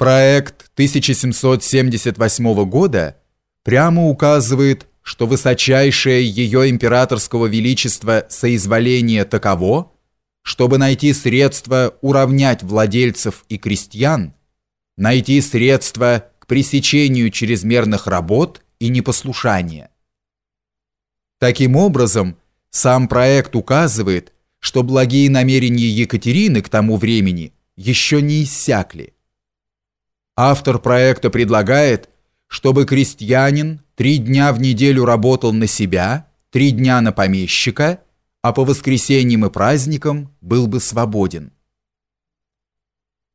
Проект 1778 года прямо указывает, что высочайшее ее императорского величества соизволение таково, чтобы найти средства уравнять владельцев и крестьян, найти средства к пресечению чрезмерных работ и непослушания. Таким образом, сам проект указывает, что благие намерения Екатерины к тому времени еще не иссякли. Автор проекта предлагает, чтобы крестьянин три дня в неделю работал на себя, три дня на помещика, а по воскресеньям и праздникам был бы свободен.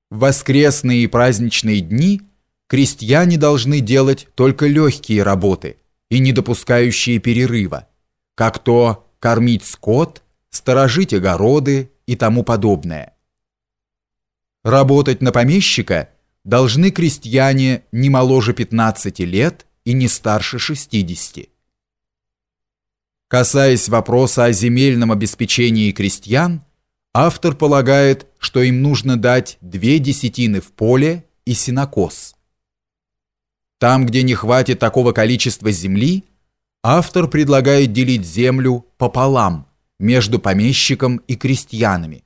В воскресные и праздничные дни крестьяне должны делать только легкие работы и не допускающие перерыва, как то кормить скот, сторожить огороды и тому подобное. Работать на помещика должны крестьяне не моложе 15 лет и не старше 60. Касаясь вопроса о земельном обеспечении крестьян, автор полагает, что им нужно дать две десятины в поле и сенокос. Там, где не хватит такого количества земли, автор предлагает делить землю пополам между помещиком и крестьянами,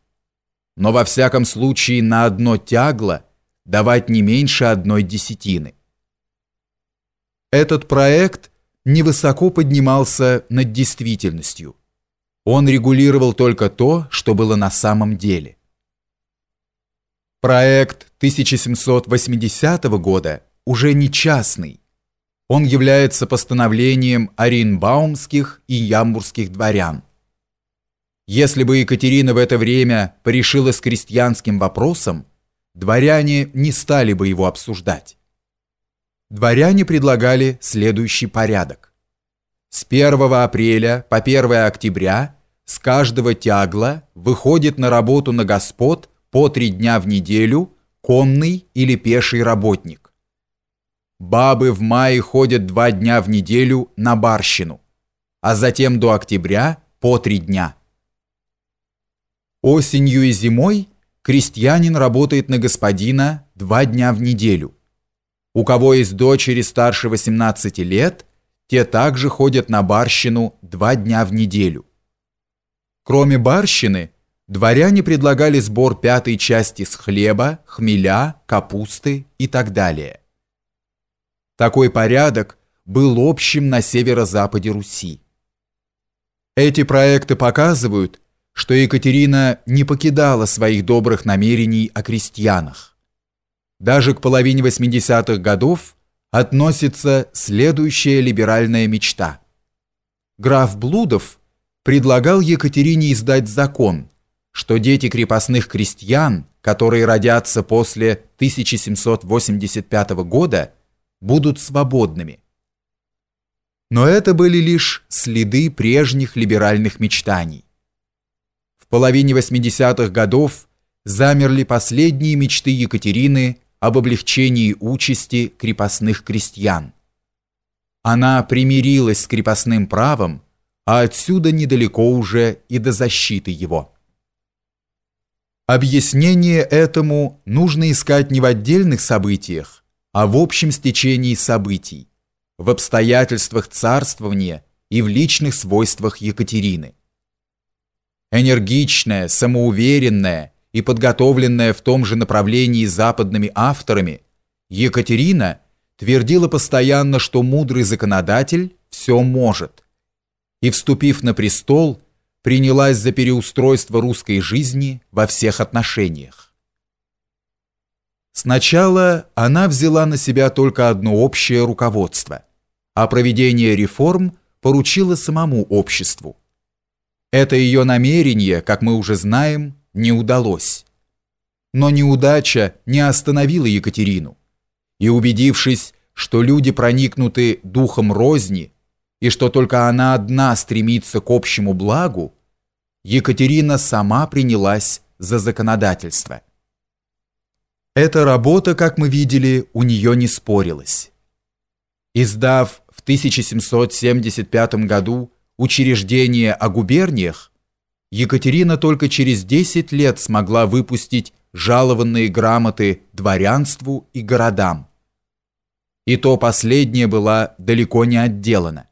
но во всяком случае на одно тягло давать не меньше одной десятины. Этот проект невысоко поднимался над действительностью. Он регулировал только то, что было на самом деле. Проект 1780 года уже не частный. Он является постановлением оренбаумских и ямбурских дворян. Если бы Екатерина в это время порешила с крестьянским вопросом, дворяне не стали бы его обсуждать дворяне предлагали следующий порядок. С 1 апреля по 1 октября с каждого тягла выходит на работу на господ по три дня в неделю конный или пеший работник. Бабы в мае ходят два дня в неделю на барщину, а затем до октября по три дня. Осенью и зимой крестьянин работает на господина два дня в неделю у кого есть дочери старше 18 лет, те также ходят на барщину два дня в неделю. Кроме барщины, дворяне предлагали сбор пятой части с хлеба, хмеля, капусты и так далее. Такой порядок был общим на северо-западе Руси. Эти проекты показывают, что Екатерина не покидала своих добрых намерений о крестьянах даже к половине 80-х годов относится следующая либеральная мечта. Граф Блудов предлагал Екатерине издать закон, что дети крепостных крестьян, которые родятся после 1785 года, будут свободными. Но это были лишь следы прежних либеральных мечтаний. Половине 80-х годов замерли последние мечты Екатерины об облегчении участи крепостных крестьян. Она примирилась с крепостным правом, а отсюда недалеко уже и до защиты его. Объяснение этому нужно искать не в отдельных событиях, а в общем стечении событий, в обстоятельствах царствования и в личных свойствах Екатерины. Энергичная, самоуверенная и подготовленная в том же направлении западными авторами, Екатерина твердила постоянно, что мудрый законодатель все может. И, вступив на престол, принялась за переустройство русской жизни во всех отношениях. Сначала она взяла на себя только одно общее руководство, а проведение реформ поручила самому обществу. Это ее намерение, как мы уже знаем, не удалось. Но неудача не остановила Екатерину. И убедившись, что люди проникнуты духом розни, и что только она одна стремится к общему благу, Екатерина сама принялась за законодательство. Эта работа, как мы видели, у нее не спорилась. Издав в 1775 году учреждение о губерниях, Екатерина только через 10 лет смогла выпустить жалованные грамоты дворянству и городам. И то последнее было далеко не отделано.